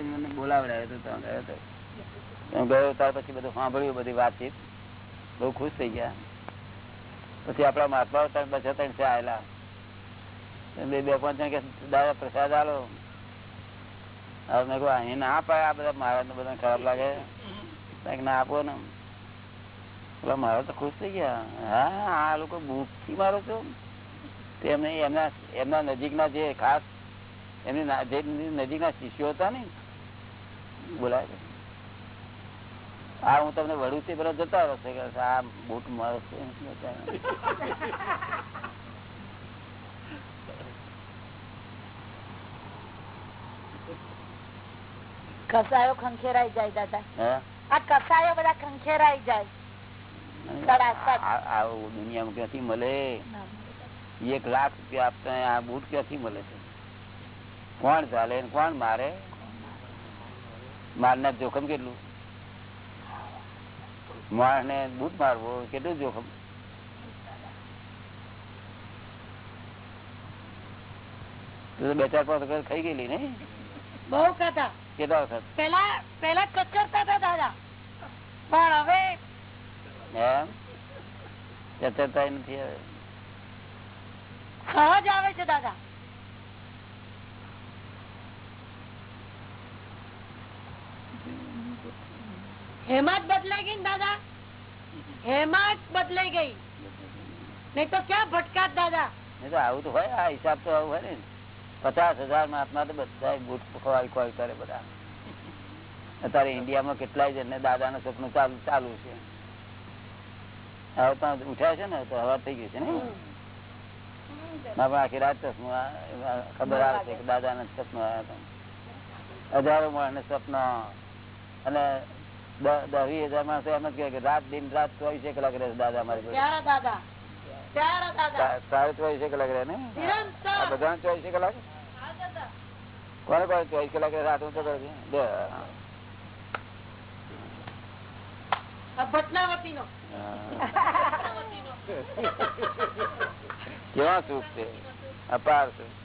મને બોલાવડાયો તો ત્યાં ગયો હતો ત્યાં ગયો ત્યાર પછી બધું સાંભળ્યું, બધી વાતચીત. બહુ ખુશ થઈ ગયા. પછી આપણા મહાત્મા ત્રણ બસો ત્રણ છે આવેલા. બે બે પાંચ જણ કે, દાદા, પ્રસાદ આલો. હવે મેં કહું અહીં ના પાય આ બધા મહારાજ ને બધા ખરાબ લાગે. મેં ના આપો ને. પેલા મારા તો ખુશ થઈ ગયા. હા, આ લોકો ભૂખથી મારો છો તેમને એમના એમના નજીકના જે ખાસ, એમની જે નજીકના શિષ્યો હતા ને બોલાય આ હું તમને વડું થી પેલા જતા રહો કે આ બૂટ મળશે કસાયો ખંખેરાઈ જાય દાદા. આ કસાયો બધા ખંખેરાઈ જાય. દુનિયામાં ક્યાંથી મળે? એક લાખ રૂપિયા આપતા આ બૂટ ક્યાંથી મળે છે? કોણ ચાલે કોણ મારે? મારનાર જોખમ કેટલું? માણસ ને બૂટ મારવો કેટલું જોખમ? બે ચાર પાંચ વખત ખાઈ ગયેલી ને? બહુ કથા કેટલા વખત? પેલા પેલા કચરતા હતા દાદા. પણ હવે એમ? ચચરતા નથી હવે. સહજ આવે છે દાદા. હેમાત બદલાઈ ગઈ દાદા? હેમાત બદલાઈ ગઈ. નહીં તો ક્યાં ભટકાત દાદા? તો આવું તો હોય આ હિસાબ તો આવું હોય ને. પચાસ હજાર મહાત્મા તો બધા બુટ ખોવાય ખોવાય કરે બધા. અત્યારે ઇન્ડિયામાં કેટલાય જણને દાદાનું સપનું ચાલુ ચાલુ છે. હવે તો ઉઠ્યા છે ને તો હવા થઈ ગયું છે ને? આખી રાત ચશ્મા ખબર આવે છે કે દાદાના સપનું આવ્યા હતા. હજારો માણસ સપના. અને દસ હજાર માણસો એમ જ કે રાત દિન રાત ચોવીસે કલાક રહે દાદા મારી સારું ચોવીસે કલાક રહે ને? બધા ચોવીસે કલાક કોને પાસે ચોવીસ કલાક રાત હું તો કેવા સુખ છે? અપાર સુખ.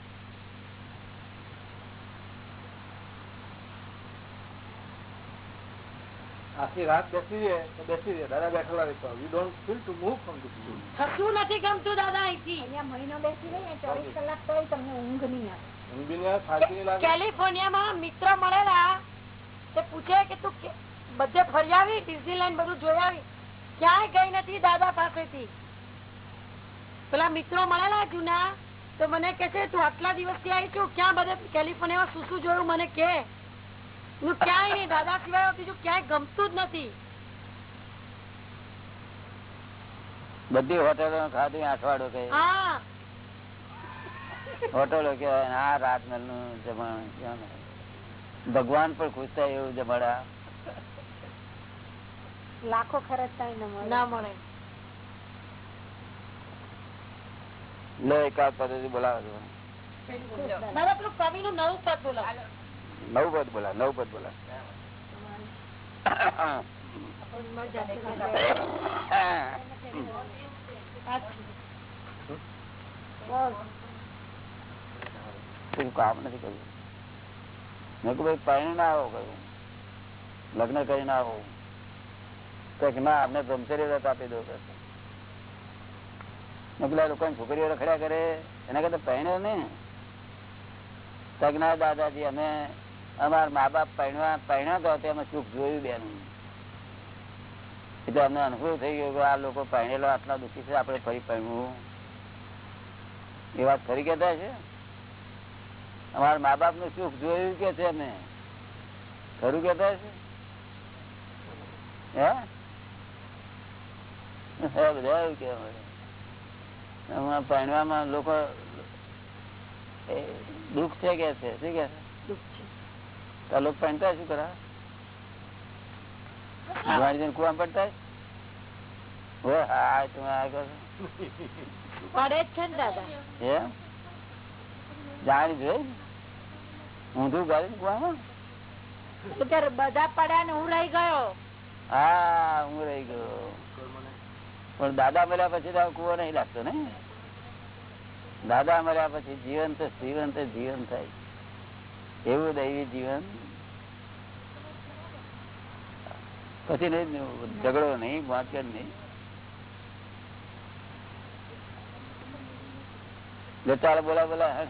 આખી રાત બેસી રહે તો બેસી રહે. દાદા બેઠેલા રહેતા you don't feel to move from the stool થતું નથી ગમતું દાદા અહીંથી. અહીંયા મહિનો બેસી રહીએ ચોવીસ કલાક તો તમને ઊંઘ નહીં આવે. ઊંઘ બી આવે, શાંતિ લાગે. કેલિફોર્નિયામાં મિત્ર મળેલા તે પૂછે કે તું બધે ફરી આવી ડિઝનીલેન્ડ બધું જોઈ આવી? ક્યાંય ગઈ નથી દાદા પાસેથી? પેલા મિત્રો મળેલા જૂના તો મને કે છે તું આટલા દિવસથી આવી છું ક્યાં બધે કેલિફોર્નિયામાં શું શું જોયું મને કે. હું ક્યાંય નહીં દાદા સિવાય બીજું ક્યાંય ગમતું જ નથી. બધી હોટેલો ખાધી અઠવાડિયું કઈ હા. હોટલો કેવાય આ રાતમહેલનું જમણ ભગવાન પણ ખુશ થાય એવું જમાડા લાખો ખર્ચતા ન ના મળે. લો એકાદ પદ્ધતિ બોલાવો દાદા પેલું કવિ નું નવું પદ બોલો નવ પદ બોલા નવ પદ બોલા કોઈ કામ નથી કર્યું મેં કહ્યું ભાઈ પરણી ના આવો કહ્યું લગ્ન કરીને આવો તો કે ના અમને બ્રહ્મચર્ય વ્રત આપી દો કે મેં પેલા લોકો છોકરીઓ રખડ્યા કરે એના કરતા પહેણ્યો ને તક ના દાદાજી અમે અમારા મા બાપ પહેણવા પહેણ્યા તો તેમાં સુખ જોયું બેન. તો અમને અનુભવ થઈ ગયો કે આ લોકો પહેણેલો આટલા દુઃખી છે, આપણે ફરી પહેણવું એ વાત ફરી કહેતા છે અમારા મા બાપનું સુખ જોયું કે છે અમે ખરું કેતા છે હે? બધા એવું કે હમણાં પરણવામાં લોકો દુઃખ છે કે છે? શું કે છે? તો લોકો શું કરા કુવામાં પડતા હોય હા તમે આ પડે છે ને દાદા. હે? જાણી જોઈ? ઊંધું ગાડી કુવામાં? અત્યારે બધા પડ્યા ને હું રહી ગયો. હા હું રહી ગયો. પણ દાદા મળ્યા પછી તો કુવો નહીં લાગતો ને? દાદા મળ્યા પછી જીવન તો જીવન તો જીવન થાય. એવું દૈવી જીવન? પછી નહીં ઝઘડો નહીં વાંચન નહીં. ચાલો બોલા બોલા હે.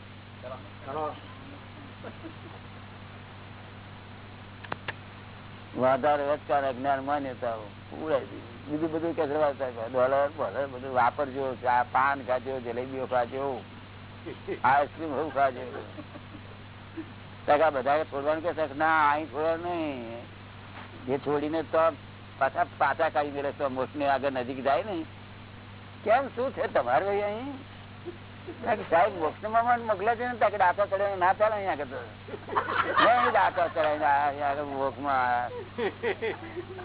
વાધાર વચકાર અજ્ઞાન માન્યતાઓ ઉડાઈ દીધી બીજું બધું કચરા ડોલર બોલર બધું વાપરજો ચા પાન ખાજો જલેબીઓ ખાજો આઈસ્ક્રીમ હું ખાજો. ટકા બધા છોડવાનું કે છે? ના અહીં છોડવાનું નહીં. એ છોડીને તો પાછા પાછા કાઢી મેળે તો મોટને આગળ નજીક જાય ને કેમ? શું છે તમારે અહીં? સાહેબ મોક્ષમાં મોકલે છે ને ત્યાં કે ચડે ના ચાલે અહીંયા આગળ તો. નહીં ચડાવીને આગળ મોક્ષમાં આયા.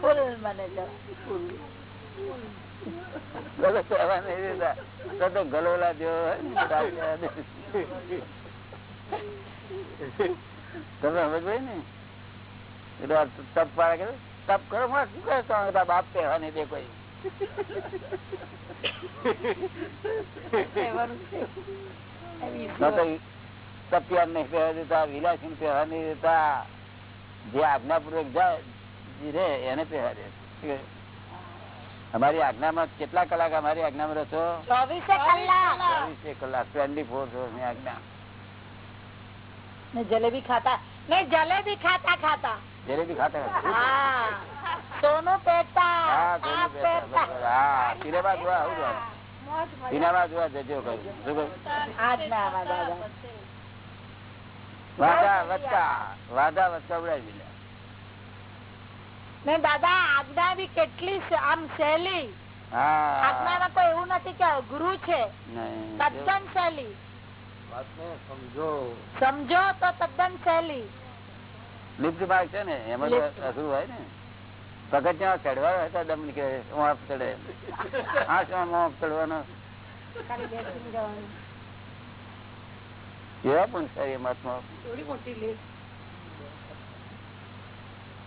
ફૂલ મને જો. ગલો કહેવા નહીં દેતા. તો તો ગલોલા જેવો હોય ને, સાચા દે. તમે સમજ ભાઈ ને એટલે તપ પાડે કે તપ કરો માં શું કરે તમારા બાપ કહેવા નહીં દે કોઈ. કહેવાનું છે. એવી ન તો તપિયાન નહીં પહેવા દેતા વિલાસી પહેવા નહીં દેતા. જે આજ્ઞાપૂર્વક જાય રે એને પહેવા દે? અમારી આજ્ઞામાં કેટલા કલાક અમારી આજ્ઞામાં રહેશો? ચોવીસે કલાક. ચોવીસે કલાક. ટ્વેન્ટી ફોર આજ્ઞા. જલેબી ખાતા. ને જલેબી ખાતા ખાતા. જલેબી ખાતા સોનું પેટા હા આ સોનું પેટા, પેટા. બરાબર. હા સિનેમા જોવા જજો વાદા વત્તા વાદા વત્તા ઉડાવી ને દાદા આજ્ઞા બી કેટલી આમ સહેલી. આજ્ઞામાં કોઈ એવું નથી કે ગુરુ છે. નહીં. તદ્દન સહેલી. સમજો. સમજો તો તદ્દન સહેલી. લિફ્ટ ભાગ છે ને એમાં તો અઘરું હોય ને. પગથિયાં ચડવા હોય તો દમ નીકળે વાંક ચડે આ શું વાંક ચડવાનો. એવા પણ છે મહાત્મા થોડી મોટી લે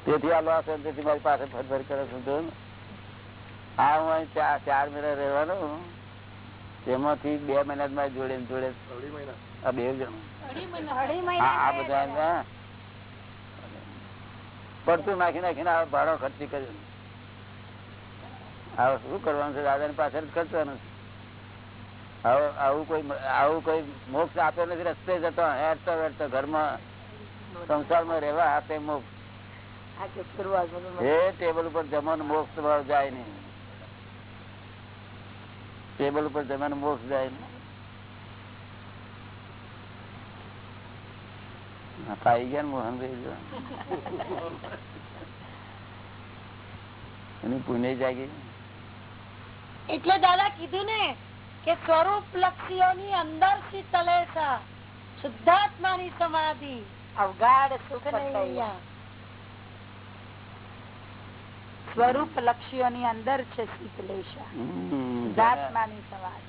તેથી આ લોસ તેથી મારી પાસે ફરફર કરે છે આ હું ચાર ચાર મહિના રહેવાનો. તેમાંથી બે મહિના મારી જોડે જોડે અઢી મહિના. આ બે જણ. આ બધા પડતું નાખી નાખીને આ ભાડો ખર્ચી કર્યો. હવે શું કરવાનું છે? દાદા ની પાછળ ખર્ચવાનું છે. આવું કોઈ આવું કોઈ મોક્ષ આપ્યો નથી રસ્તે જતો હેરતો વેરતો ઘરમાં સંસારમાં રહેવા આપે મોક્ષ. આ કે શરૂઆત એ ટેબલ ઉપર જમવાનું મોક્ષ જાય નહીં. ટેબલ ઉપર જમવાનું મોક્ષ જાય ને. હા, પાઈ ગયા ને મોહનભાઈ જો. એની પુણ્ય જાગી. એટલે દાદા કીધું ને કે સ્વરૂપ લક્ષીઓની અંદર શીતલે શુદ્ધાત્મા ની સમાધિ. અવગાઢ સુખ સ્વરૂપ લક્ષીઓની અંદર છે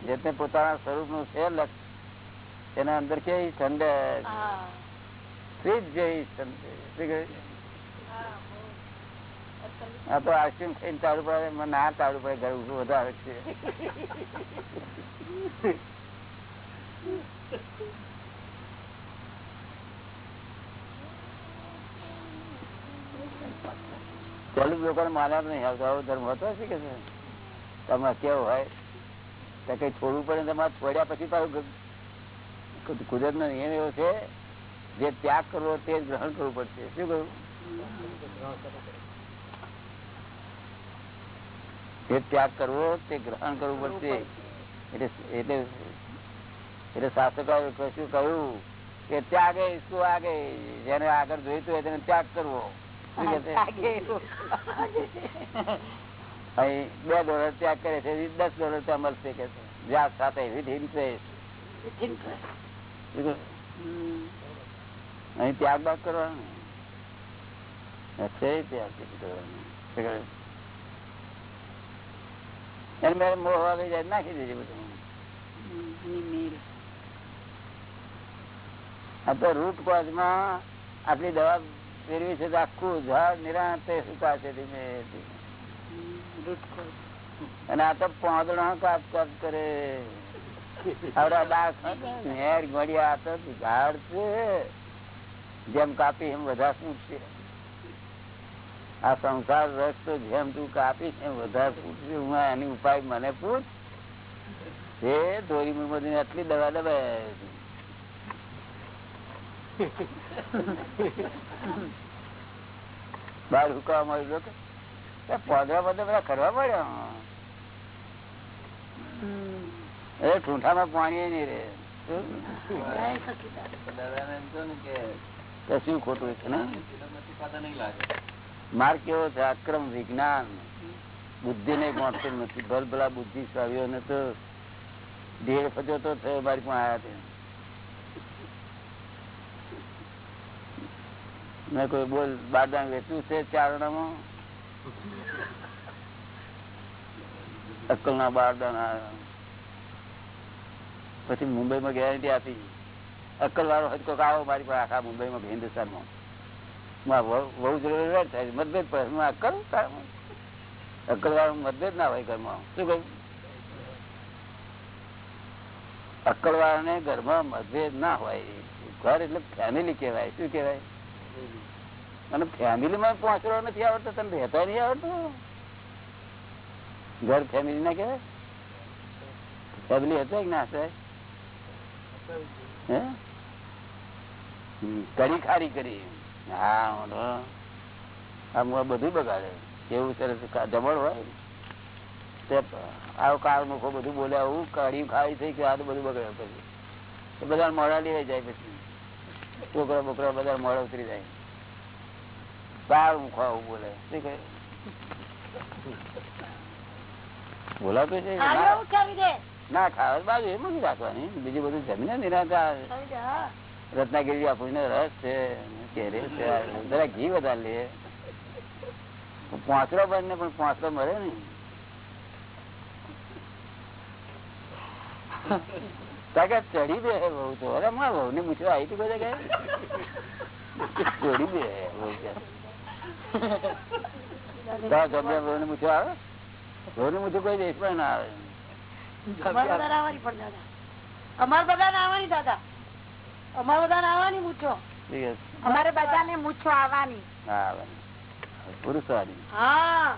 જે પોતાના સ્વરૂપનું છે લક્ષ એના અંદર કેવી ઠંડક હા. ફ્રીજ જેવી તો આઈસ્ક્રીમ ખાઈને ચાલુ પડે મને ના ચાલુ પડે ઘર ઉભું વધારે છે. પેલું લોકોને માન્યા નહીં. આવતો આવો ધર્મ હતો છે કે? તમે કેવું હોય? તો કઈ છોડવું પડે તમારે છોડ્યા પછી તારું કુદરત નો નિયમ એવો છે, જે ત્યાગ કરવો તે ગ્રહણ કરવું પડશે. શું કહ્યું? જે ત્યાગ કરવો તે ગ્રહણ કરવું પડશે. એટલે એટલે એટલે શાસકોએ કશું કહ્યું કે ત્યાગે શું આગે? જેને આગળ જોઈતું હોય તેને ત્યાગ કરવો. શું બે ડોલર ત્યાગ કરે છે દસ ડોલર ત્યાં મળશે કે છે. વ્યાજ સાથે ઇન્ટરેસ્ટ અહીં ત્યાગ બાદ કરવાનો. છે ત્યાગ કરવાનો. મોહ આવી જાય નાખી દીધી બધું. આ તો રૂટ કોઝમાં આટલી દવા ફેરવી છે આખું ઝાડ નિરાંતે સુકાશે ધીમે ધીમે. અને આ તો પાંદડો કાપ કાપ કરે. હેર ગળ્યા આ તો ઝાડ છે. જેમ કાપી એમ વધાર છે આ સંસાર રસ તો જેમ તું કાપી એમ વધારે પૂછ્યું હું એની ઉપાય મને પૂછ. એ ધોરી મોદી આટલી દવા દબાય. બાર હુકવા મળ્યો કે? પોદરા બધા બધા કરવા પડ્યા એ ઠૂંઠામાં પાણી નહીં રે કશું ખોટું છે ને? માર્ગ કેવો છે? આક્રમ વિજ્ઞાન. બુદ્ધિ ને ગોઠતું નથી. ભલ ભલા બુદ્ધિ ને તો ઢેર ફજો તો થયો મારી પણ આયા મેં કોઈ બોલ બારદાન વેચવું છે ચારણામાં? અક્કલ ના બારદાન પછી મુંબઈ માં ગેરંટી આપી. અક્કલ વાળો તો આવો મારી પાસે આખા મુંબઈ માં હિન્દુસ્તાનમાં બહુ જરૂર થાય મતભેદ પડે. હું અક્કલ અક્કલ વાળો મતભેદ ના હોય ઘરમાં. શું કહ્યું? અક્કલ વાળાને ઘરમાં મતભેદ ના હોય. ઘર એટલે ફેમિલી કેવાય શું કેવાય અને ફેમિલીમાં પહોંચવા નથી આવડતો, તને રહેતા નહીં આવડતો? ઘર ફેમિલી ના કેવાય ફેમિલી ના કરી ખારી કરી. હા આમ બધું બગાડે. કેવું સરસ જમણ હોય? તે આવું કાળ મુખો બધું બોલે, આવું કઢી ખારી થઈ ગયું, આ બધું બગડે પછી. બધા મોડા લેવાઈ જાય પછી. છોકરા બોકરા બધા મોડા ઉતરી જાય. બાર મુખો આવું બોલે. શું કહે? બોલાતું છે? ના- ખાવા બાજુ એમ નથી રાખવાની બીજું બધું જમીને નિરાતા રત્નાગીરી આપણને રસ છે કેરી છે જરા ઘી વધારે લે. પાંચરો બને પણ પાંચરો મળે ને ચડી બે બહુ તો. અરે બહુ ને મૂછો આવી તું બધા ચડી બે બહુ ની મૂછો આવે? વહુ ની મૂછો કોઈ દેશ પણ ના આવે. અમારે બધાને આવવાની દાદા. અમારે બધાને આવવાની આવવાની મૂછો. અમારે બધાને મૂછો આવવાની. હા આવે પુરુષવાદી હા.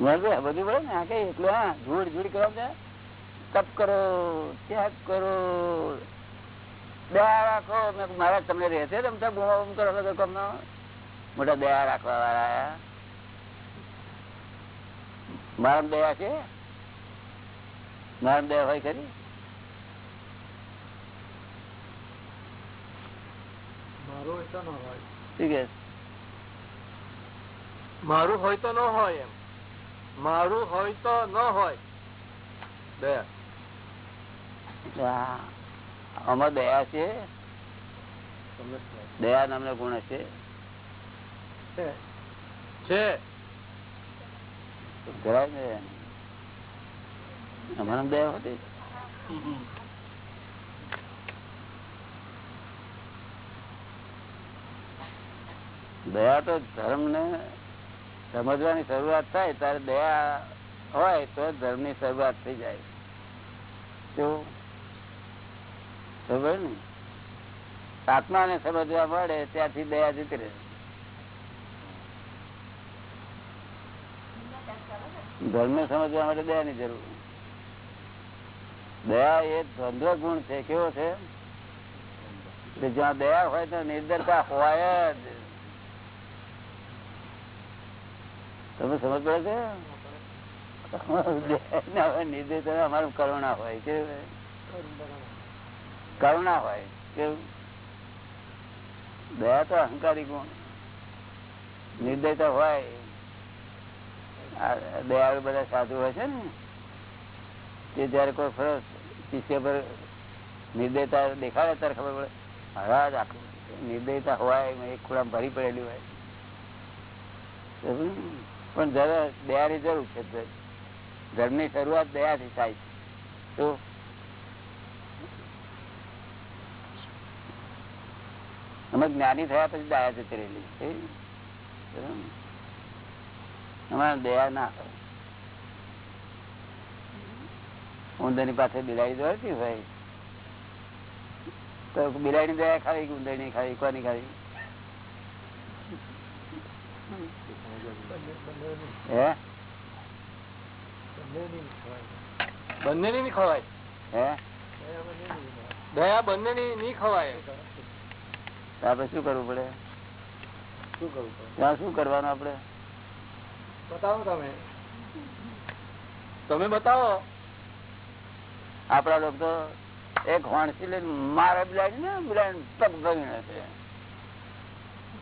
બધું પડે ને આ કઈ એટલું હા જોડ જોડ કરવા છે તપ કરો ત્યાગ કરો દયા રાખો. મેં કીધું, મહારાજ તમને રહેશે બૂમા બૂમ કરો તમને મોટા દયા રાખવા વાળા મારા દયા છે? મારા દયા હોય ખરી? મારું હોય તો ન હોય. મારું હોય તો ન હોય એમ. મારું હોય તો ન હોય. દયા આમાં દયા છે? દયા નામનો ગુણ છે? છે. છે. જરાય ને? અમારા દયા હતી? દયા તો ધર્મ ને સમજવાની શરૂઆત થાય, ત્યારે દયા હોય તો ધર્મની શરૂઆત થઈ જાય. ખબર ને? આત્મા ને સમજવા મળે ત્યાંથી દયા જીતી રહે. ધર્મ સમજવા માટે દયા ની જરૂર. દયા એ ધંધો ગુણ છે. કેવો છે? જ્યાં દયા હોય તો નિર્દરતા હોય જ. તમે સમજ પડે છે? ના નિર્દયતા અમારું કરુણા હોય કે કરુણા હોય, કેવું? દયા તો અહંકારી ગુણ. નિર્દયતા હોય. દયાળુ બધા સાધુ હોય છે ને, તે જયારે કોઈ ફરજ, શિષ્ય પર નિર્દયતા દેખાડે ત્યારે ખબર પડે હરાજ આખું નિર્દયતા હોય, એક ખોડા ભરી પડેલી હોય? પણ જરા દયાની જરૂર છે ધર્મની શરૂઆત દયાથી થાય છે. તો અમે જ્ઞાની થયા પછી દયા જતી રહેલી. અમારે દયા ના ઉંદર ઉંદરની પાસે બિલાડી દોડતી હોય, તો બિલાડી દયા ખાવી કે ઉંદરની ખાવી? કોની ખાવી? હે? બંનેની નહીં ખવાય. દયા બંને ની નહીં ખવાય. આપડે શું કરવું પડે? શું કરવું ત્યાં શું કરવાનું આપડે બતાવો તમે. તમે બતાવો. આપડા લોકો તો એક વાણસી લઈને મારે બિલાડી ને બિલાડી તક ભરી છે.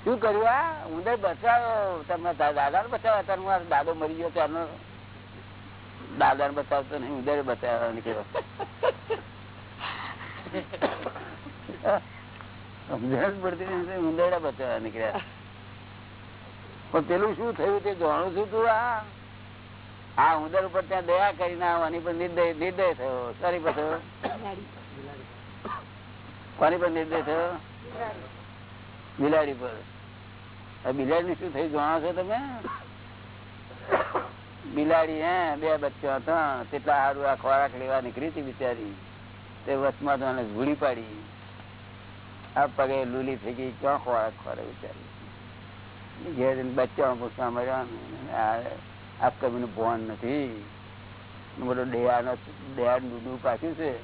શું કર્યું આ ઉંદર બચાવ્યો. તમે દાદા ને બચાવ્યો? તાર મારો દાદો મરી ગયો ત્યારનો દાદા ને બચાવતો નહીં ઉંદર બચાવ્યો નીકળ્યો સમજણ પડતી નથી ઉંદરડા બચાવવા નીકળ્યા. પણ પેલું શું થયું તે જાણું છું તું આ આ ઉંદર ઉપર ત્યાં દયા કરીને આવવાની પણ નિર્દય નિર્દય થયો. સારી પર કોની પર નિર્દય થયો? બિલાડી પર. બિલાડી શું થયું જાણો છો તમે? બિલાડી, હે, બે બચ્ચા હતા. તેટલા સારું આ ખોરાક લેવા નીકળી હતી બિચારી. તે વચમાં તો ભૂડી પાડી. આ પગે લૂલી ગઈ. ક્યાં ખોરાક ખોરે બિચારી? ઘેર બચ્ચા પૂછવા મળ્યા આ કમીનું ભોન નથી. બધો ડેયાનો ડેયા ડૂડું પાછું છે.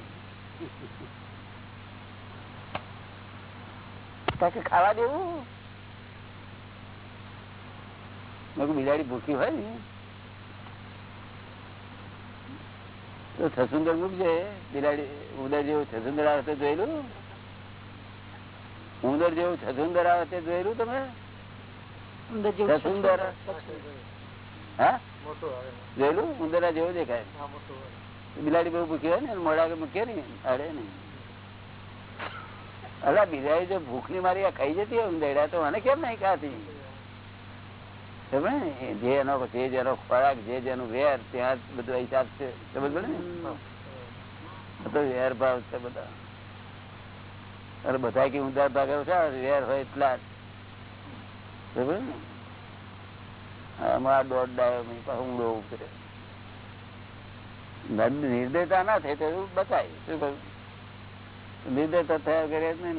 તાકે ખાવા દેવું બિલાડી ભૂખી હોય ને. તો થસુંદર મૂકજે બિલાડી ઉંદર જેવું થસુંદર આવે તે જોયેલું ઉંદર જેવું થસુંદર આવે તે જોયેલું તમે. થસુંદર હા? જોયેલું ઉંદરા જેવું દેખાય. હા મોટું બિલાડી બહુ ભૂખી હોય ને મોડા મૂકીએ ને અડે ને અલા બીજા જો ભૂખની મારી ખાઈ જતી હોય દેડા, તો મને કેમ નહીં ખાતી? જે એનો, જે જેનો ખોરાક, જે જેનું વેર, ત્યાં બધો હિસાબ છે. સમજ પડે ને? બધો વેર ભાવ છે બધા. અરે, બધા કે ઊંધા ભાગે છે વેર હોય એટલા જ. સમજ ને? આમાં દોઢ ડાયો પાછો ઊંડો ઉતરે નિર્દયતા ના થાય તો બતાય. શું કહ્યું? નિર્દયતા થયા કરે જ ને.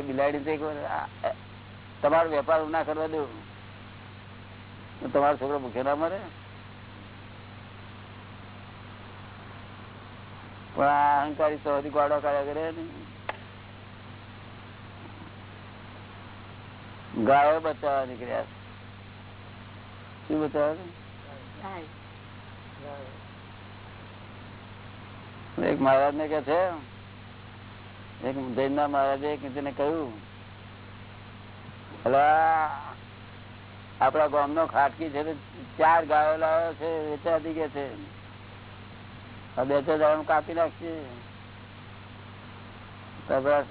બિલાડી તમારો વેપાર ના કરવા દઉં તમારો છોકરો ભૂખ્યો ના મરે. પણ આ અહંકારી સૌથી ગાડો કાઢ્યા કરે ને. ગાયો બચાવવા નીકળ્યા. શું બચાવવા? એક મહારાજ ને કે છે, એક જૈન ના મહારાજે એક ને કહ્યું આપડા ગામ નો ખાટકી છે ચાર ગાયો લાવ્યો છે વેચાતી કે છે. બે ચાર ગાયો કાપી નાખશે બધા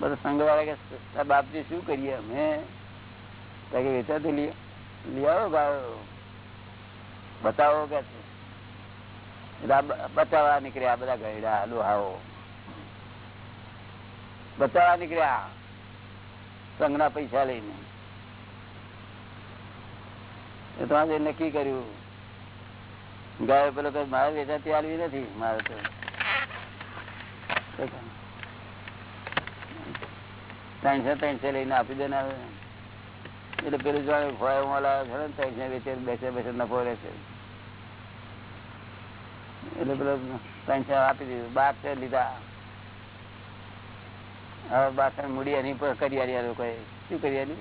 બધા સંઘ વાળા કે "તારા બાપજી શું કરીએ અમે? વેચાતી લઈ આવો ગાયો. બતાવો કે છે. બચાવવા નીકળ્યા બધા ગયડા, લોહાઓ. બચાવવા નીકળ્યા. સંઘના પૈસા લઈને. તમારે નક્કી કર્યું. ગાય પેલો કઈ મારે વેચાતી આલવી નથી? મારે તો ત્રણસો ત્રણસો લઈને આપી દે ને એટલે પેલું જાણે ભોય મોલા છે ને ત્રણસો વેચે બેસે બેસે નફો રહેશે એટલે પેલો ત્રણસો આપી દીધું. બાર લીધા. હવે બાસણ મૂડી એની પર કરી આલી શું કરી આલી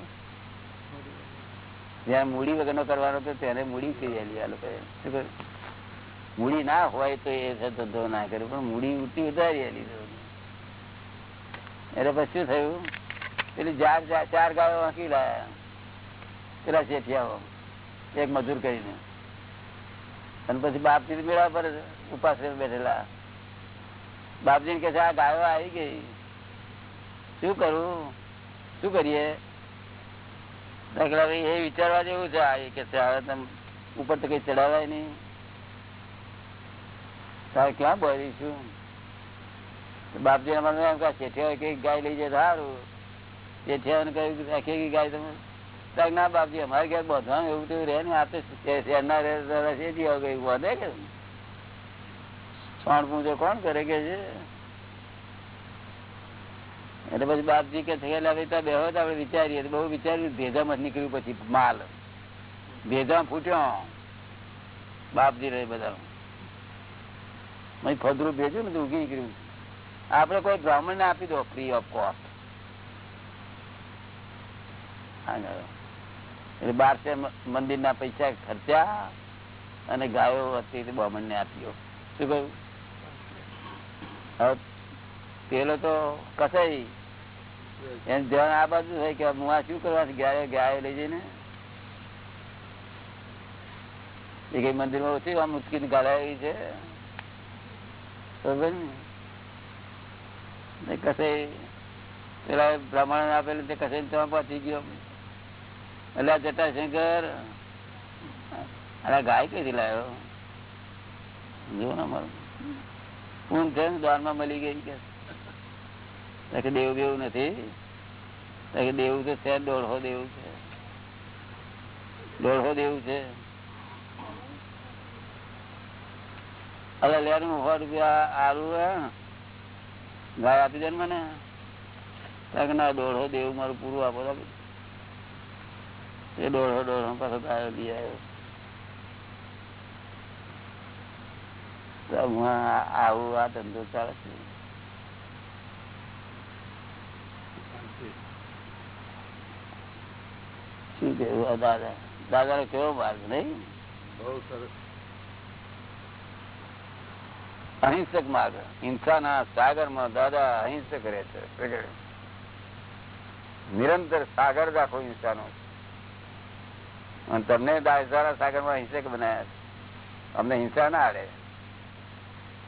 જ્યાં મૂડી વગરનો કરવાનો હતો ત્યારે મૂડી કરી આલી આ લોકોએ. શું કર્યું? મૂડી ના હોય તો એ ધંધો ના કર્યો પણ મૂડી ઉઠી ઉતારી આલી. એટલે પછી શું થયું? પેલી ચાર- ચાર ગાયો વાંકી લાયા. પેલા શેઠિયાઓ, એક મજૂર કરીને. અને પછી બાપજી મેળા પર ઉપાસ બેઠેલા. બાપજી કે છે, આ ગાયો આવી ગઈ. શું કરું? શું કરીએ? એ વિચારવા જેવું છે. આ કે છે ઉપર તો કઈ ચડાવાય નહીં. તારે ક્યાં બોલીશું? બાપજી અમારે શેઠિયા કઈ ગાય લઈ જાય સારું શેઠિયાને કહ્યું આખી ગાય તમે તારે ના બાપજી, અમારે ક્યાંક બધવાનું એવું તેવું રહે ને આ તો શહેરના શેઠિયા ગઈ વધે કે છાણ પૂજો કોણ કરે કે છે? એટલે પછી બાપજી કે થયેલા ભાઈ બેહો તો આપડે વિચારીએ. બહુ વિચાર્યું, ભેજામાં નીકળ્યું પછી માલ. ભેજા ફૂટ્યો. બાપજી રહે બધા ફદરું ભેજ્યું ને તો ઉગી નીકળ્યું. આપણે કોઈ બ્રાહ્મણ ને આપી દો ફ્રી ઓફ કોસ્ટ એટલે બારસે મંદિર ના પૈસા ખર્ચ્યા અને ગાયો હતી બ્રાહ્મણ ને આપ્યો. શું કહ્યું? પેલો તો કસાઈ. એમ ધ્યાન આ બાજુ થાય કે હું આ શું કરવા? ગાયો ગાયો લઈ જઈને? એ કઈ મંદિરમાં ઓછી આમ ઉચકીને ગાળાવી છે? બરોબર ને? ને કસે પેલા બ્રાહ્મણ આપેલું તે કસે ત્યાં પહોંચી ગયો. એટલે જટાશંકર અરે ગાય કઈથી લાવ્યો જો ને છે ને દ્વારમાં મળી ગઈ કે. દેવ દેવું નથી. દેવું તો છે દોઢો દેવું છે. દોઢો દેવું છે. હવે લેવાનું સો રૂપિયા હે. ગાય આપી દે ને મને. ના દોઢો દેવું મારું પૂરું આપો આપી. એ દોઢો પાછો તારો લઈ આવ્યો. આવું આ ધંધો ચાલે છે. શું કેવું દાદા દાદા? નો કેવો માર્ગ નહીં? બહુ સરસ. અહિંસક માર્ગ. હિંસાના સાગરમાં દાદા અહિંસક રહે છે. નિરંતર સાગર રાખો હિંસાનો. અને તમને દાયસારા સાગરમાં હિંસક બનાયા છે. અમને હિંસા ના આડે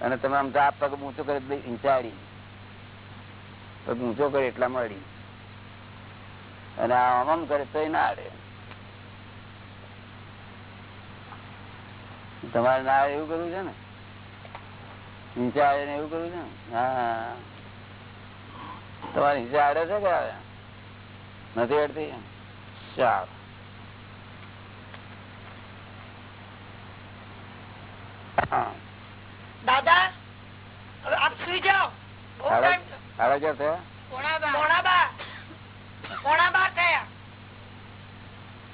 અને તમે આમ તો પગ ઊંચો કરે હિંસાડી. પગ ઊંચો કરે એટલા મળી. અને આમ આમ કરે તો ના આડે તમારે ના એવું કરવું છે ને? હિંસા આવે ને એવું કરવું છે ને? હા તમારે હિંસા આડે છે કે આવે નથી અડતી સારું હા દાદા હવે આપ સુઈ જાઓ બહુ સાડા time થયો. સાડા ચાર થયા પોણા બાર પોણા બાર થયા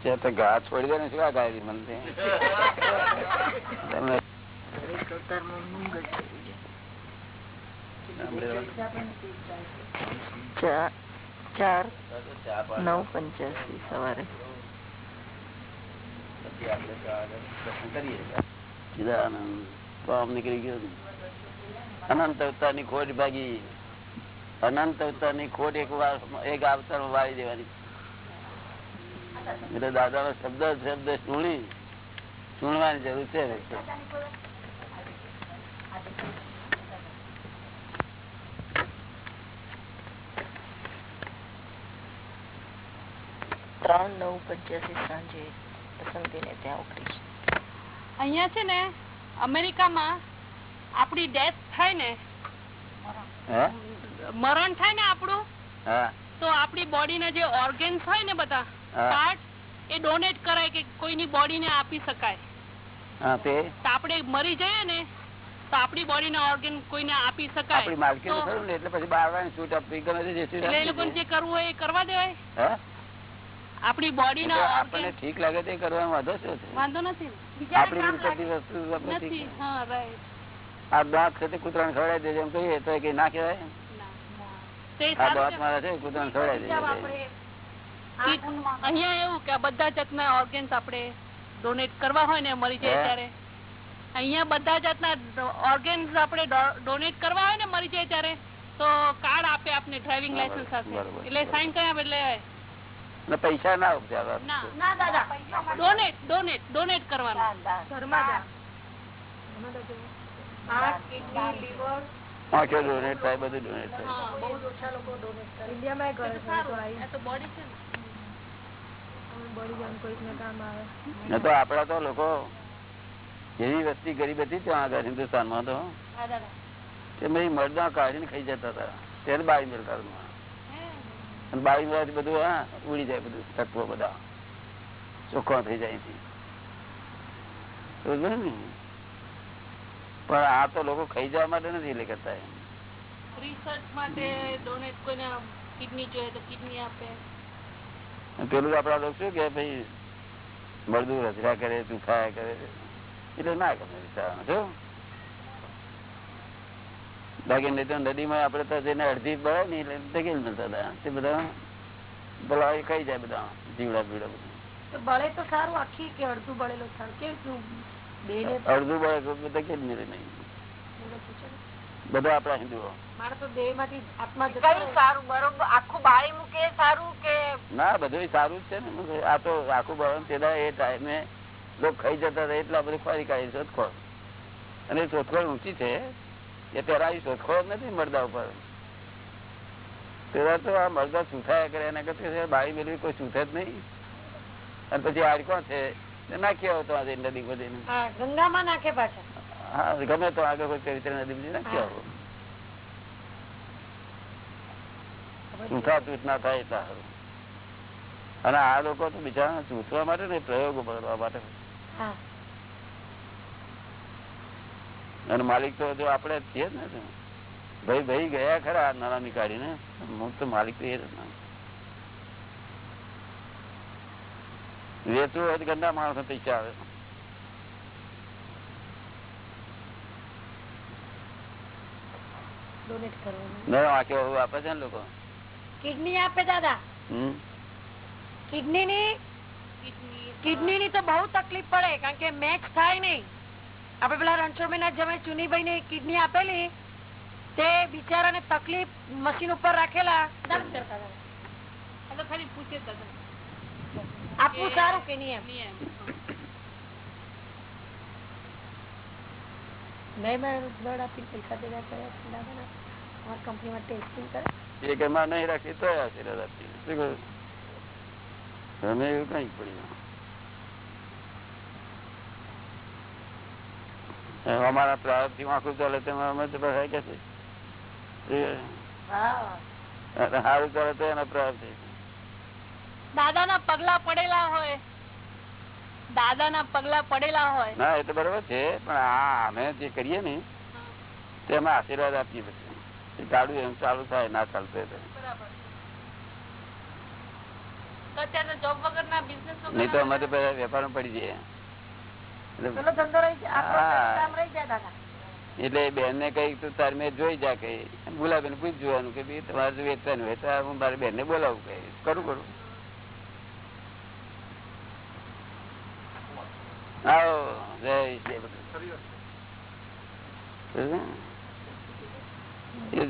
ત્યાં તો ઘા છોડી દે ને શું આ ગાય મને તમે ચાર ચાર નવ પંચ્યાસી સવારે નીકળી ગયો અનંત અવતારની ખોટ ભાગી. અનંત અવતારની ખોટ એક વાર, એક અવતાર વાળી દેવાની. દાદા નો શબ્દ શબ્દ સુણી, સુણવાની જરૂર છે. ત્રણ, નવ પંચ્યાસી સાંજે પસંદગીને ત્યાં ઉતરીશ. અહીંયા છે ને અમેરિકામાં આપણી ડેથ થાય ને મરણ થાય ને આપણું તો આપણી બોડીના જે ઓર્ગેન્સ હોય ને બધા પાર્ટ એ ડોનેટ કરાય કે કોઈની બોડીને આપી શકાય. આપણે મરી જઈએ ને તો આપણી બોડીના ઓર્ગેન કોઈને આપી શકાય. આપડી માલકી ને એટલે પછી બહાર છૂટ આપવી ગમે તે જે આપી કરવું હોય એ કરવા દેવાય? આપણી બોડી ના આપણને ઠીક લાગે તે કરવાનો વાંધો શું? છે વાંધો નથી. આપડી મિલકતની વસ્તુ આપણે નથી. ઠીક. હા રાઈટ આ દાંત સાથે કૂતરાને ખવડાવી દેજો એમ કહીએ તો કે ના કહેવાય? તે આ દાંત મારા છે કૂતરાને ખવડાવી દેજો અહીંયા એવું કે બધા જાતના ઓર્ગન્સ આપણે ડોનેટ કરવા હોય ને મરી જાય? ત્યારે. અહીંયા બધા જાતના ઓર્ગન્સ આપણે ડોનેટ કરવા હોય ને મરી જાય ત્યારે તો કાર્ડ આપે આપને ડ્રાઇવિંગ લાયસન્સ સાથે. એટલે સાઇન કર્યા પછી લેવાય પૈસા ના ઉપજાવે. ના ના દાદા. ડોનેટ ડોનેટ ડોનેટ કરવાનું. આંખો ડોનેટ થાય બધું ડોનેટ થાય. હા, બહુ જ ઓછા લોકો donate કરે. એ તો તો ને. ન તો આપડા તો લોકો એવી વસ્તી ગરીબ હતી ત્યાં આગળ હિન્દુસ્તાનમાં તો. હા, દાદા. કે ભાઈ મરદા કાઢીને ખાઈ જતા હતા. ત્યારે બાય મિલકાર હતા. બાળી મેળવાથી બધું હા ઉડી જાય બધું તત્વો બધા. ચોખ્ખો થઈ જાય? પણ આ તો લોકો ખાઈ જવા માટે નથી એટલે કરતા તો પેલું આપડા લોકો શું કે ભાઈ મળદું રચરા કરે ચૂખાયા કરે. એટલે ના કરે વિચારવાનું શું બાકી નહીં તો નદીમાં આપડે તો જેને અડધી બળે ને એટલે ધકેલ મળતા હતા. તે બધા એ ખાઈ જાય બધા. જીવડા બીવડા બધું. બળે તો સારું આખી કે અડધું બળેલું સારું? કેવું તું બે ને અડધું બળે તો ધકેલ નહીં બધા હિન્દુઓ. સારું? બરોબર. આખું બાળી મૂકે એ સારું કે ના બધું સારું જ છે ને. આ તો આખું બળન તેના એ ટાઈમે લોકો ખાઈ જતા હતા એટલા બધું ખોરી કાઢી શોધખોળ. અને શોધખોળ ઊંચી છે. એ ત્યારે શોધખોળ નથી મરદા ઉપર. પેલા તો આ મરદા ચૂથાયા કરે એના કરતા બાળી મેળવી કોઈ ચૂથે જ નહીં. અને પછી આડકો છે? નાખી આવો તો આજે નદી બધી ગંગામાં નાખે પાછા. હા ગમે તો આગળ કોઈ પવિત્ર નદી બધી નાખી આવો. ચૂથા ચૂથ ના થાય સારું. અને આ લોકો તો બિચારા ચૂથવા માટે ને પ્રયોગો કરવા માટે. હા. અને માલિક તો જો આપણે છીએ ને ભાઈ ભાઈ ગયા ખરા નાણાં કાઢીને હું તો માલિક તો એ જ વેચવું હોય તો ગંદા માણસો પૈસા આવે. આપે છે ને લોકો? કિડની આપે દાદા. હમ? કિડની ની કિડની કિડની ની તો બહુ તકલીફ પડે કારણ કે મેચ થાય નહીં. આપડે પેલા રણછોડભાઈ ના જમે ચુનીભાઈ ને કિડની આપેલી તે બિચારાને તકલીફ મશીન ઉપર રાખેલા. આપવું સારું? કે નહીં એમ નહીં એમ. મેં બ્લડ આપી પૈસા ભેગા છે દાદાના અમારી કંપનીમાં ટેસ્ટિંગ કરે. એ ઘરમાં નહીં રાખી તો આશીર્વાદ આપી શું કહ્યું? તમે એવું કઈ પડી અમારા પ્રારંભથી આખું ચાલે તેમાં અમે તો બધા કે છે. સારું ચાલે તો એના પ્રારંભ દાદા ના પગલા પડેલા હોય. દાદાના પગલા પડેલા હોય. ના એ તો બરોબર છે પણ આ અમે જે કરીએ ને તેમાં આશીર્વાદ આપીએ પછી. એ ગાડું એમ ચાલુ થાય ના ચાલતું બિઝનેસ નહીં તો અમે બધા વેપારમાં પડી જાય આપણો હા. કામ રહી જાય દાદા એટલે બેન ને કઈ તું તારી મેં જોઈ જા કઈ ગુલાબેન પૂછ જોવાનું કે ભાઈ તમારે જો વેચવાનું હોય તો હું મારી બેન ને બોલાવું કઈ કરું કરું. આવો જય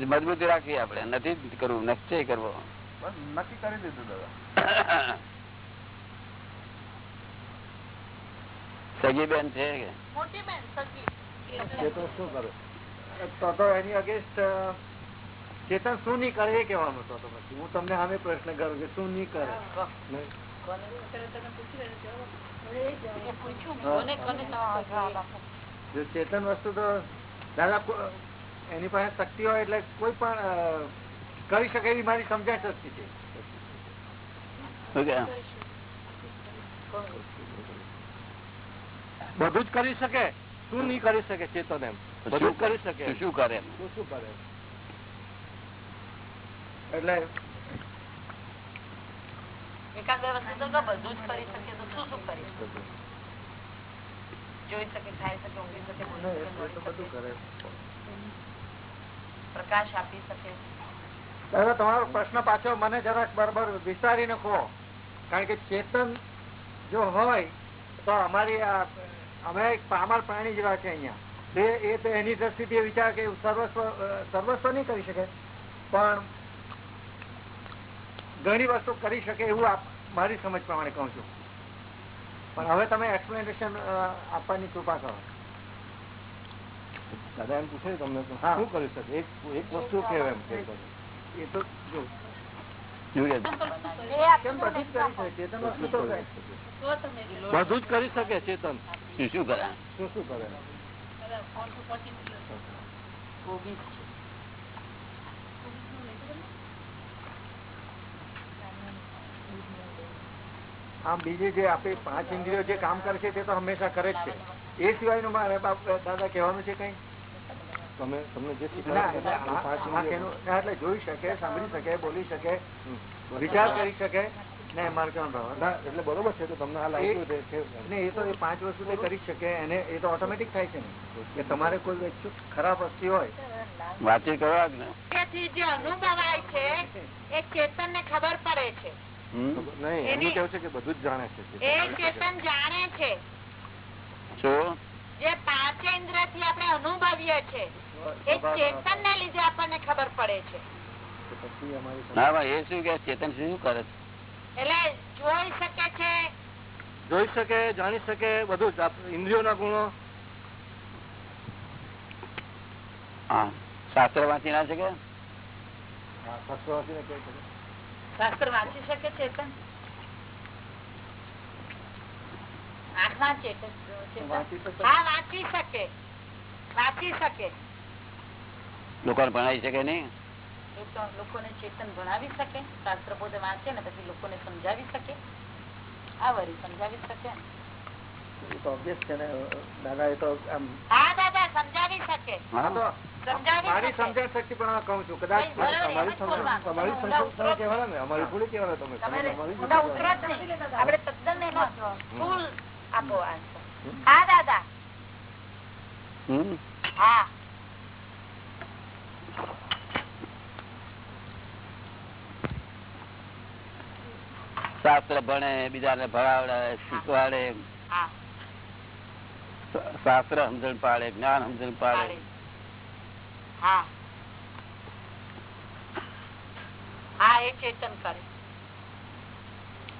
મજબૂતી રાખવી આપડે નથી કરવું નિશ્ચય કરવો. નક્કી કરી દીધું દાદા. સગી બેન છે કે મોટી બેન સગી ચેતન શું કરે તો તો એની અગેન્સ્ટ ચેતન શું નહીં કરે એ કહેવાનું તો તો પછી હું તમને સામે પ્રશ્ન કરું કે શું નહીં કરે નહીં. કોને કોને જવાબ આપો જો ચેતન વસ્તુ તો દાદા કો- એની પાસે શક્તિ હોય એટલે કોઈ પણ અ, કરી શકે એવી મારી સમજણ શક્તિ છે શું કે? બધું જ કરી શકે? શું નહીં કરી શકે ચેતન એમ? બધું કરી શકે? શું- શું કરે? શું શું કરે? એટલે એકાદ વસ્તુ તો બધું જ કરી શકે તો શું શું કરી શકે? જોઈ શકે ખાઈ શકે ઊંઘી શકે બોલી શકે એ તો દોડી બધું શકે. કરે. પ્રકાશ આપી શકે. દાદા તમારો પ્રશ્ન પાછો મને જરાક બરાબર વિસ્તારીને કહો. કારણ કે ચેતન જો હોય તો અમારી આ અમે એક પામર પ્રાણી જેવા છે અહીંયા. એ તો એની દ્રષ્ટિથી એ વિચાર કે સર્વસ્વ સર્વસ્વ નહીં કરી શકે. પણ ઘણી વસ્તુ કરી શકે એવું આપ મારી સમજ પ્રમાણે કહું છું. પણ હવે તમે એક્સપ્લેનેશન આપવાની કૃપા કરો. દાદા એમ પૂછે તમને શું કરી શકે એક એક વસ્તુ કેવું એમ કે. એ તો જો. કેમ બધી કરી શકે? તમે શું કરી તમે બધું જ કરી શકે ચેતન. શું શું કરે? શું શું. આમ બીજી જે આપણી પાંચ ઇન્દ્રિયો જે કામ કરે છે તે તો હંમેશા કરે જ છે. એ સિવાયનું મારે બાપ દાદા કહેવાનું છે કઈ? તમે તમને જે એટલે જોઈ શકે સાંભળી શકે બોલી શકે વિચાર કરી શકે. ને મારે કહેવાનો ભાવ ના એટલે બરોબર છે તો તમને આ લાગ્યું છે એ તો એ પાંચ વસ્તુ તે કરી શકે એને એ તો ઓટોમેટિક થાય છે ને. કે તમારે કોઈ ખરાબ વસ્તુ હોય. વાતચીત કરવા જ ને. ત્યાંથી જે અનુભવાય છે એ ચેતન ને ખબર પડે છે? નહીં એમનું કેવું છે કે બધું જ જાણે છે એ ચેતન જાણે છે. શું જે પાંચેન્દ્રથી આપણે અનુભવીએ છે એ ચેતન ને લીધે આપણને ખબર પડે છે. પછી ના ભાઈ એ શું કે ચેતન શું કરે છે? એટલે જોઈ શકે છે? જોઈ શકે જાણી શકે બધું જ. ઇન્દ્રિયોના ગુણો. હા. શાસ્ત્ર વાંચી ના શકે? હા, શાસ્ત્રો વાંચી શકે. ચેતન? આત્મા ચેતન. વાંચી શકે. હા વાંચી શકે. વાંચી શકે. લોકોને ભણાવી શકે નહીં? લોકોને ચેતન ભણાવી શકે શાસ્ત્ર પોતે વાંચે ને પછી લોકોને સમજાવી શકે. આ વરી સમજાવી શકે હા દાદા સમજાવી શકે હા તો સમજાવી મારી શકે. સમજણ શક્તિ પણ કહું છું કદાચ બરાબર, એમ જ તમારી સમજણ બોલવાનું. તમારી ઊંડા સમજણ તમે ઉતરો જ કહેવાના ને અમારી થોડી કહેવાના તમે તમે તમારી ઊંડા ઉતરો જ નહીં આપણે તદ્દન એનો ફૂલ આપો answer. હા દાદા હમ હા શાસ્ત્ર ભણે બીજાને ભણાવડે શીખવાડે. શાસ્ત્ર સમજણ પાડે જ્ઞાન સમજણ પાડે.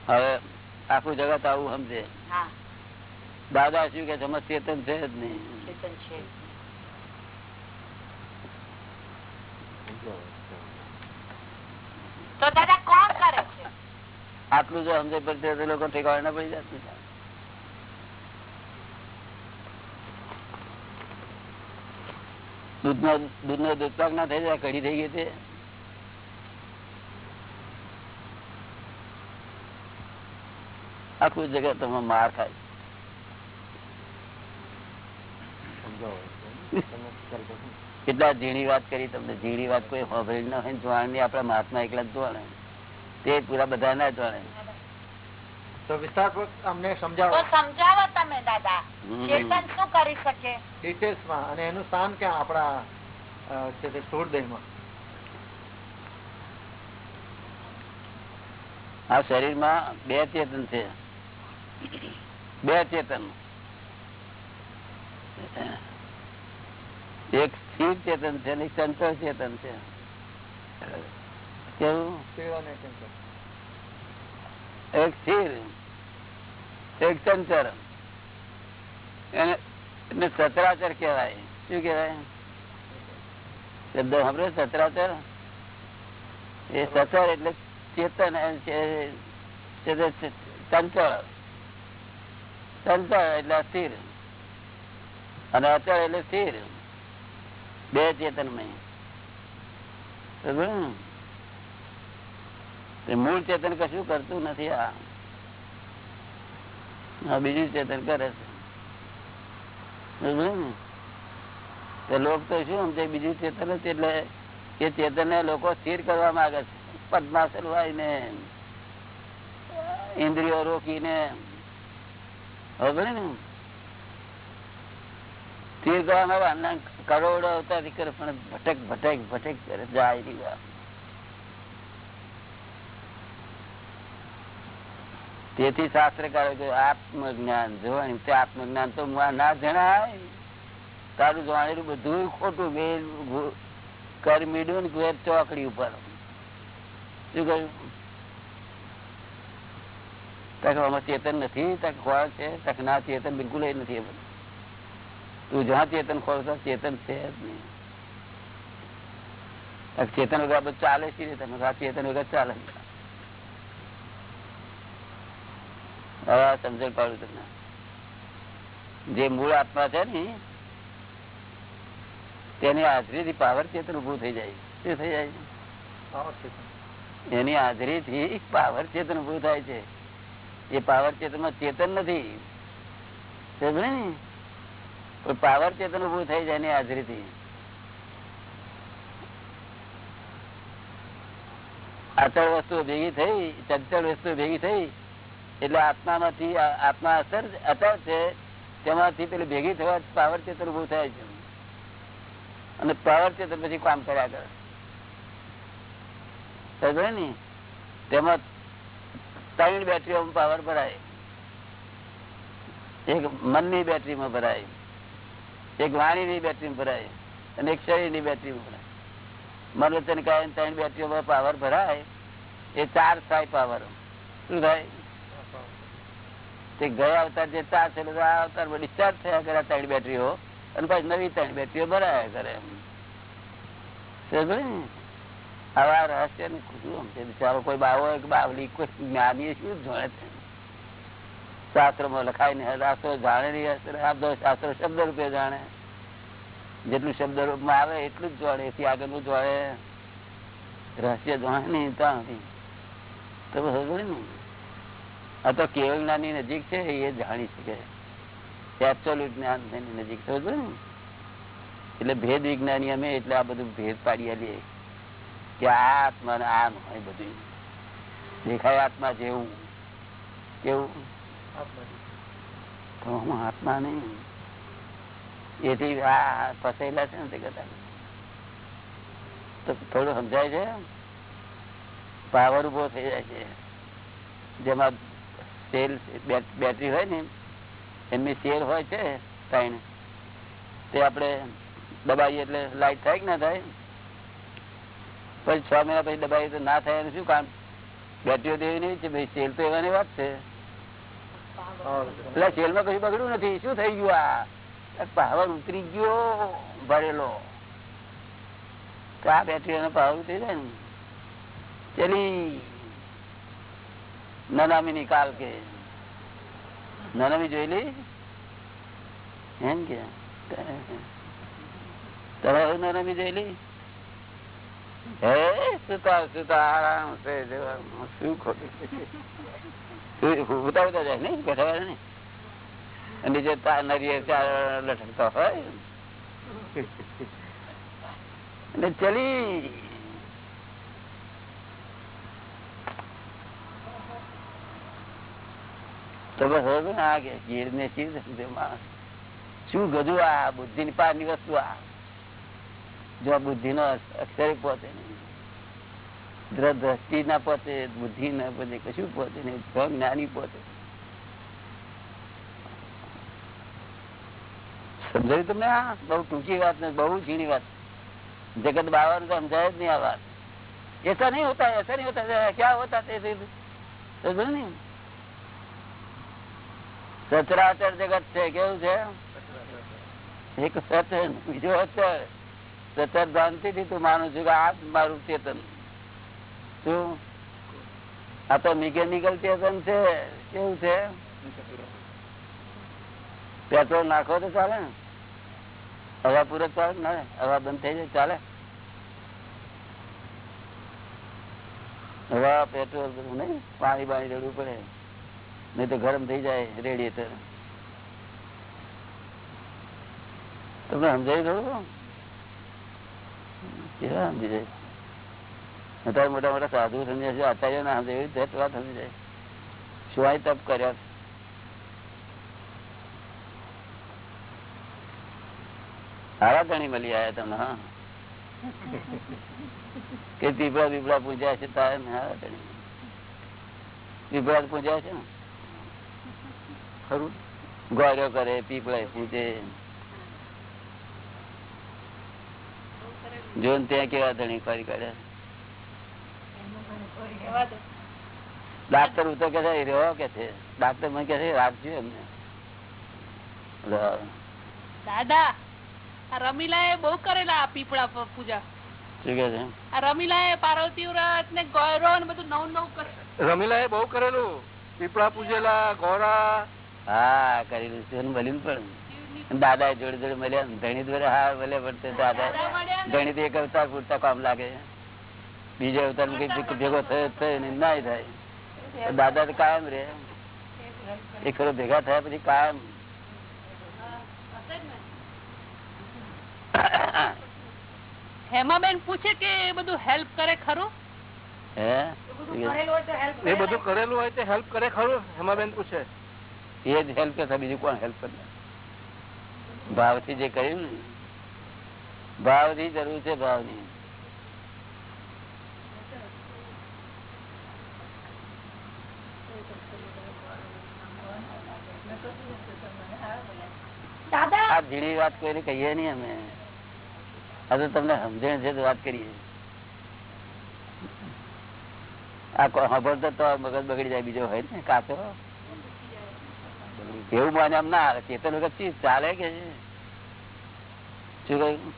હવે આખું જગત આવું સમજે. હા. દાદા શું કે તમે ચેતન છે જ નહીં. ચેતન છે તો દાદા કોણ આટલું જો સમજે પડશે તો લોકો ઠેકાવા ના પડી જતું દૂધ નો દૂધ નો દૂધપાક ના થઈ જાય, કઢી થઈ ગઈ આખું જગત તમે માર ખાય. કેટલા ઝીણી વાત કરી તમને, ઝીણી વાત કોઈ સાંભળી ના હોય જોવાની આપડા મહાત્મા એકલા જ જોવાને તે પૂરા બધા ના જાણે. તો વિસ્તારપૂર્વક અમને સમજાવો. સમજાવો તમે દાદા. ચેતન શું કરી શકે? ડિટેલ્સમાં અને એનું સ્થાન ક્યાં? આપણા છે તે સ્થૂળ દેહમાં આ શરીરમાં બે ચેતન છે. બે ચેતન. એક સ્થિર ચેતન છે અને ચંચળ ચેતન છે. કેવું? એક સ્થિર એક ચંચળ. એને સચરાચર કહેવાય. શું કેવાય શબ્દ સાંભળ્યો? સચરાચર એ સચર એટલે ચેતન ચંચળ. ચંચળ એટલે સ્થિર. અને અચળ એટલે સ્થિર. બે ચેતનમય? તે મૂળ ચેતન કશું કરતું નથી આ. બીજું ચેતન કરે છે. ને? લોક તો શું બીજું ચેતન એટલે એ ચેતન ને લોકો સ્થિર કરવા માંગે છે. પદ્માસન વાળીને ઇન્દ્રિયો રોકીને. હવે ને? સ્થિર કરવામાં કરોડો અવતારથી કરે, પણ ભટક ભટક ભટક કરે, જાય નહીં. તેથી શાસ્ત્રકારો કે આત્મજ્ઞાન જોવાની તે આત્મજ્ઞાન તો ના જણાય. તારું જાણેલું બધું ખોટું બે કરી મીડું ને ઘેર ચોકડી ઉપર. શું કહ્યું? તક ચેતન નથી, તક ખોળ છે, તક ના ચેતન બિલકુલ એ નથી. તું જ્યાં ચેતન ખોળતો ચેતન છે જ ચેતન વગર ચાલે છે તમે ચેતન વગર ચાલે જ હવે સમજણ પાડું તમને. જે મૂળ આત્મા છે ને તેની હાજરીથી પાવર ચેતન ઉભું થઈ જાય. શું થઈ જાય? એની હાજરીથી પાવર ચેતન ઉભું થાય છે. એ પાવર ચેતન ચેતન નથી. પાવર ચેતન ઉભું થઈ જાય એની હાજરીથી. અચળ વસ્તુ ભેગી થઈ ચંચળ વસ્તુ ભેગી થઈ એટલે આત્મામાંથી આત્મા અસર અચળ છે, તેમાંથી પેલી ભેગી થવા પાવર ચેતન ઉભું થાય છે. અને પાવર ચેતન પછી કામ કર્યા કરે. તેમાં ત્રણ બેટરીઓમાં પાવર ભરાય. એક મનની બેટરીમાં ભરાય. એક વાણીની બેટરીમાં ભરાય. અને એક શરીરની બેટરીમાં ભરાય. મન વચન કાય ત્રણ બેટરીઓમાં પાવર ભરાય. એ ચાર થાય પાવર. શું થાય? તે ગયા અવતાર જે ચાર છે આ અવતારમાં ડિસ્ચાર્જ થયા કરે ત્રણ બેટરીઓ. અને પછી નવી ત્રણ બેટરીઓ ભરાયા કરે એમ. સમજાય ને? હવે આ રહસ્ય ને શું સમજે બિચારો કોઈ બાવો બાવલી, કોઈ જ્ઞાની શું જાણે છે? શાસ્ત્રમાં લખાય ને, શાસ્ત્રો જાણે નહીં હશે. આ તો શાસ્ત્ર શબ્દ રૂપે જાણે. જેટલું શબ્દ રૂપમાં આવે, એટલું જ જોડે એથી આગળનું જોડે રહસ્ય જાણે નહીં ત્યાં તો સમજે ને? આ તો કેવળ જ્ઞાની નજીક છે, એ જાણી શકે એબ્સોલ્યુટ જ્ઞાન એની નજીક છે ને? એટલે ભેદ વિજ્ઞાની અમે એટલે આ બધું ભેદ પાડી આલીએ કે આ આત્મા ને આ હોય બધું. દેખાય આત્મા જેવું. કેવું? આત્મા નહીં. એથી આ ફસાયેલા છે ને તે કદાચ. તો થોડું સમજાય છે? પાવર ઊભો થઈ જાય છે. જેમાં સેલ બેટરી હોય ને એમની સેલ હોય છે ત્રણ. તે આપણે દબાવીએ એટલે લાઈટ થાય કે ના થાય? પછી છ મહિના પછી દબાવીએ તો ના થાય એનું શું કામ? બેટરીઓ દેવી નહીં છે ભાઈ સેલ તો એવાની વાત છે. એટલે સેલમાં કશું બગડ્યું નથી. શું થઈ ગયું આ પાવર ઉતરી ગયો ભરેલો. તો આ બેટરીઓનો પાવર ઉતરી જાય ને. ચલી. નનામી નિકાલ કે. નનામી જોયેલી એમ કે. નનામી છે, જવાનું. શું ખોટું ઉતા ઉતા જાય ને બેઠા ને અને જે લટકતા હોય. અને ચલી. તમે સમજો ને આ ગીર દ્રષ્ટિ ના પહોંચે બુદ્ધિ ના પહોંચે કશું પહોંચે નહીં. ભંગ સમજાયું તમને આ? બહુ ટૂંકી વાત ને બહુ ઝીણી વાત. જગત બાવા ને સમજાય જ નહીં આ વાત. એસા નહીં હોતા, એસા નહીં હોતા ક્યાં હોતા તે સમજો નહીં? સચરાચર જગત છે, કેવું છે? એક સચ બીજો અચર સચર ભ્રાંતિ થી તું માનું છું કે આ મારું ચેતન. શું? આ તો મિકેનિકલ ચેતન છે. કેવું છે? પેટ્રોલ નાખો તો ચાલે. હવા પૂરક ચાલે ને? હવા બંધ થઈ જાય ચાલે. હવા પેટ્રોલ બધું નહીં? પાણી બાણી રેડવું પડે. નહીં તો ગરમ થઈ જાય રેડિયેટર તમને સમજાય થોડું કેવા સમજી જાય? અત્યારે મોટા મોટા સાધુ સમજે છે આચાર્ય ના સમજે એવી ધેટ વાત સમજી જાય. શું તપ કર્યા? હારા ધણી મળી આવ્યા તમને, હા. કે પીપળા પીપળા પૂજ્યા છે, તારે ને હારા ઘણી. પીપળા પૂજ્યા છે ને? ખરું? ગોળ્યો કરે પીપળા પૂજે જો ત્યાં કેવા ધણી કરી કરે ડાક્ટર હું કે રહ્યો કે છે? ડાક્ટર મને કે છે રાખજો એમને. દાદા રમીલા એ બહુ કરેલા પીપળા પૂજા. શું કે છે? આ રમીલા એ પાર્વતી વ્રત ને ગૌરવ ને બધું નવું નવું કરે રમીલા એ બહુ કરેલું. પીપળા પૂજેલા ગોરા હા કરી લીધું મળ્યું પણ. દાદા જોડે જોડે મળ્યા ધણી જોડે હા ભલે પણ દાદા ધણી એક અવતાર પૂરતા કામ લાગે. બીજો અવતાર ભેગો થયો થયો ને ના થાય. દાદા તો કાયમ રે એક ખરો ભેગા થયા પછી કાયમ. હેમાબેન પૂછે કે એ બધું હેલ્પ કરે ખરું? હે? એ બધું કરેલું હોય તો હેલ્પ કરે ખરું? હેમાબેન પૂછે. એ જ હેલ્પ કરતા બીજું કોણ હેલ્પ કરે ભાવથી જે કર્યું ને ભાવથી જરૂર છે ભાવની. આ ઝીણી વાત કોઈને કહીએ નહીં અમે. આ તો તમને સમજણ છે વાત કરીએ. આ સાંભળતો તો મગજ બગડી જાય બીજો હોય ને કાચો એવું માને આમ ના આવે. ચેતન વગર ચીજ ચાલે કે શું કહ્યું?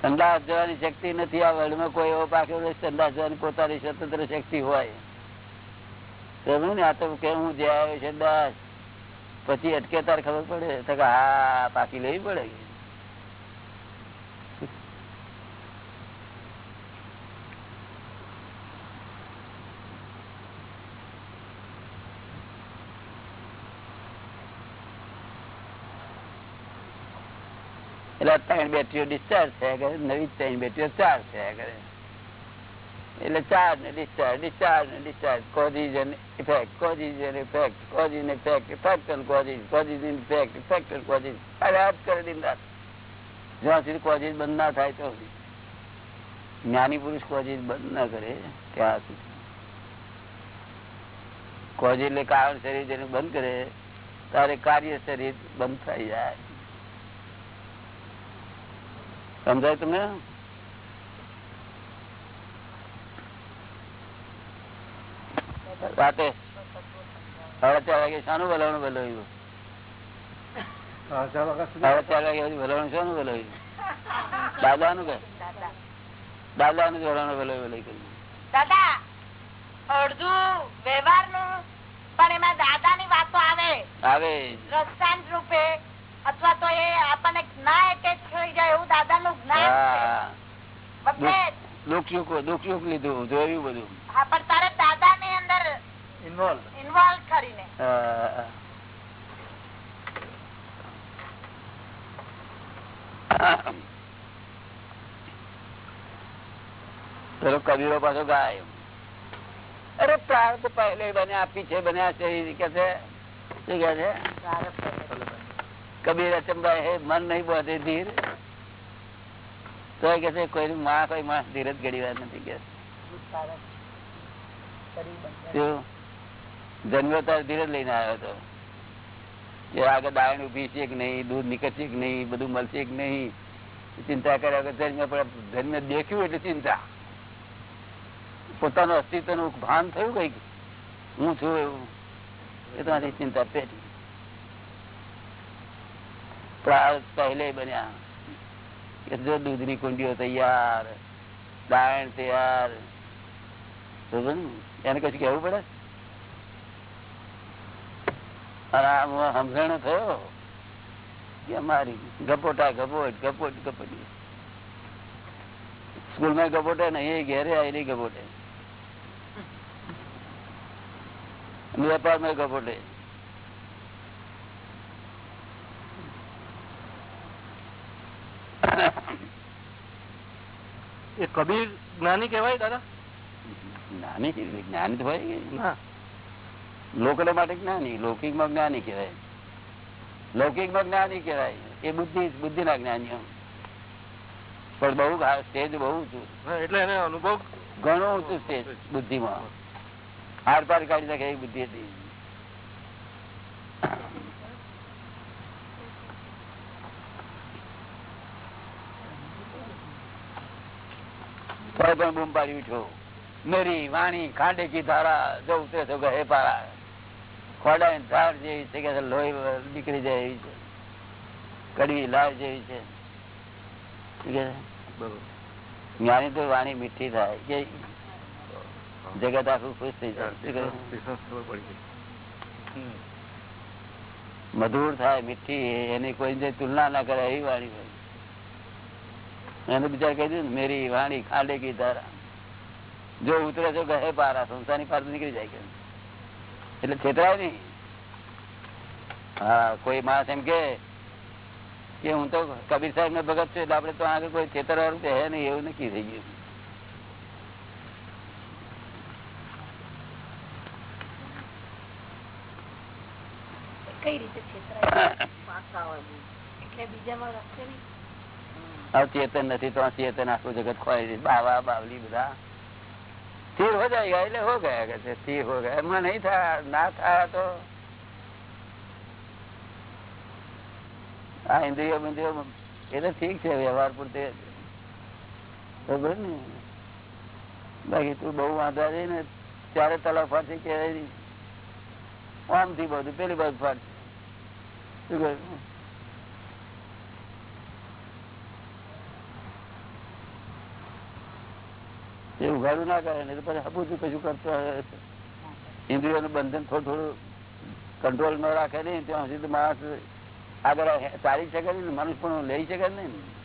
સંદાસ જવાની શક્તિ નથી આ વર્લ્ડમાં કોઈ એવો પાકે સંદાસ જવાની પોતાની સ્વતંત્ર શક્તિ હોય. સમજ્યું ને આ તો કે હું જે આવ્યો છે દાસ પછી અટકે તાર ખબર પડે. તો હા, પાકી લેવી પડે. એટલે ત્રણ બેટરીઓ ડિસ્ચાર્જ થયા કરે નવી ત્રણ બેટરીઓ ચાર્જ થયા કરે એટલે ચાર્જ ને ડિસ્ચાર્જ ડિસ્ચાર્જ ને discharge causes and effect causes and effect causes and effect effect and causes causes and effect effect and causes અરે આ જ કરે દિન રાત જ્યાં સુધી કોઝિસ બંધ ના થાય તો સુધી। જ્ઞાની પુરુષ કોઝિસ બંધ ના કરે ત્યાં સુધી। કોઝિસ એટલે કારણ શરીર જેને બંધ કરે ત્યારે કાર્ય શરીર બંધ થઈ જાય। સમજાય તમને? રાતે સાડા ચાર વાગે શાનું બોલાવવાનું બોલાવ્યું. સાડા ચાર વાગે બોલાવવાનું શાનું બોલાવ્યું. દાદાનું કે? દાદાનું બોલાવવાનું બોલાવ્યું બોલાવી કર્યું દાદા અડધું વ્યવહારનું પણ એમાં દાદા ની વાતો આવે. આવે દ્રષ્ટાંત રૂપે અથવા તો એ આપણને ના એટેચ થઈ જાય એવું દાદા નું જ્ઞાન. દુઃખ યુગ દુઃખ લીધું? જોયું બધું? હા પણ તારે દાદા ની અંદર ઇન્વોલ્વ ઇન્વોલ્વ કરીને. પેલો કબીરો પાછો ગાય. અરે પ્રાર્થ પહેલે બને આપી છે બન્યા છે એ કે છે. શું કે છે? કબીર અચંબા હે મન નહીં બોધે ધીર. તો કે છે કોઈ માં, કોઈ માણસ ધીરજ ઘડી વાર નથી કે. ધીરજ લઈને આવ્યો હતો જે આગળ દાયણ ઊભી છે કે નહીં, દૂધ નીકળશે કે નહીં, બધું મળશે કે નહીં, ચિંતા કર્યા વગર દેખ્યું એટલે ચિંતા. પોતાનું અસ્તિત્વનું ભાન થયું કંઈક? હું છું એવું. એ તો ચિંતા પેટી. પહેલે બન્યા. જો દૂધ દૂધની કુંડીઓ તૈયાર દાયણ તૈયાર. એને કશું કેવું પડે? સમજણ થયો. કે અમારી ગપોટા ગપોટ ગપોટ, ગપોટી. સ્કૂલમાં ગપોટે નહીં ઘેરે આવેલી ગપોટે. વેપારમાં ગપોટે. એ કબીર જ્ઞાની કહેવાય દાદા? જ્ઞાની જ્ઞાની તો હોય ના લોકો માટે જ્ઞાની લૌકિકમાં જ્ઞાની કહેવાય. લૌકિકમાં જ્ઞાની કહેવાય. એ બુદ્ધિ બુદ્ધિ ના જ્ઞાની પણ બહુ સ્ટેજ બહુ ઊંચું. એટલે એને અનુભવ ઘણું ઊંચું સ્ટેજ બુદ્ધિમાં. હાર પાર કાઢી નાખે એ બુદ્ધિ હતી. તોય પણ બૂમ પાડી ઉઠ્યો મેરી વાણી ખાંડે કી ધારા જો ઉતરે તો ગહે પારા ખોડા ધાર જેવી છે કે લોહી નીકળી જાય એવી છે. કડવી લાળ જેવી છે? જ્ઞાની તો વાણી મીઠી થાય કે જગત આખું ખુશ થઈ જાય. મધુર થાય મીઠી એની કોઈ તુલના ના કરે એવી વાણી હોય. એને બિચાર કહી દીધું, મેરી વાણી ખાંડે કી ધારા. જો ઉતરે તો ગહે પારા સંસારની પાર નીકળી જાય કે એટલે છેતરાય નહીં. હા, કોઈ માણસ એમ કે હું તો કબીર સાહેબ ને ભગત છું, એટલે આપડે તો આગળ કોઈ છેતરવાનું કે નહીં, એવું નક્કી થઈ ગયું. કઈ રીતે બીજામાં રસ્તે નહીં. ચેતન નથી તો ચેતન આખું જગત ખોવાઈ બાવા, બાવલી બધા. સ્થિર હો જાય, એટલે હો ગયા કે છે, સ્થિર હો ગયા. એમાં નહીં થાય ના થાય તો. આ ઇન્દ્રિયો બિન્દ્રિયો એ તો ઠીક છે, વ્યવહાર પૂરતે. બરોબર ને? બાકી તું બહુ વાંધા રહી ને, ત્યારે તલા ફાટશે કે આમ થી બધું, પેલી બાજુ ફાટશે શું કહ્યું એ ઉઘાડું ના કરે ને પછી હપુચું કશું કરતો ઇન્દ્રિયોનું બંધન થોડું થોડું કંટ્રોલ ન રાખે નહીં ત્યાં સુધી માણસ આગળ ચાલી શકે નહીં, મનુષ્ય પણ લઈ શકે નહીં. ને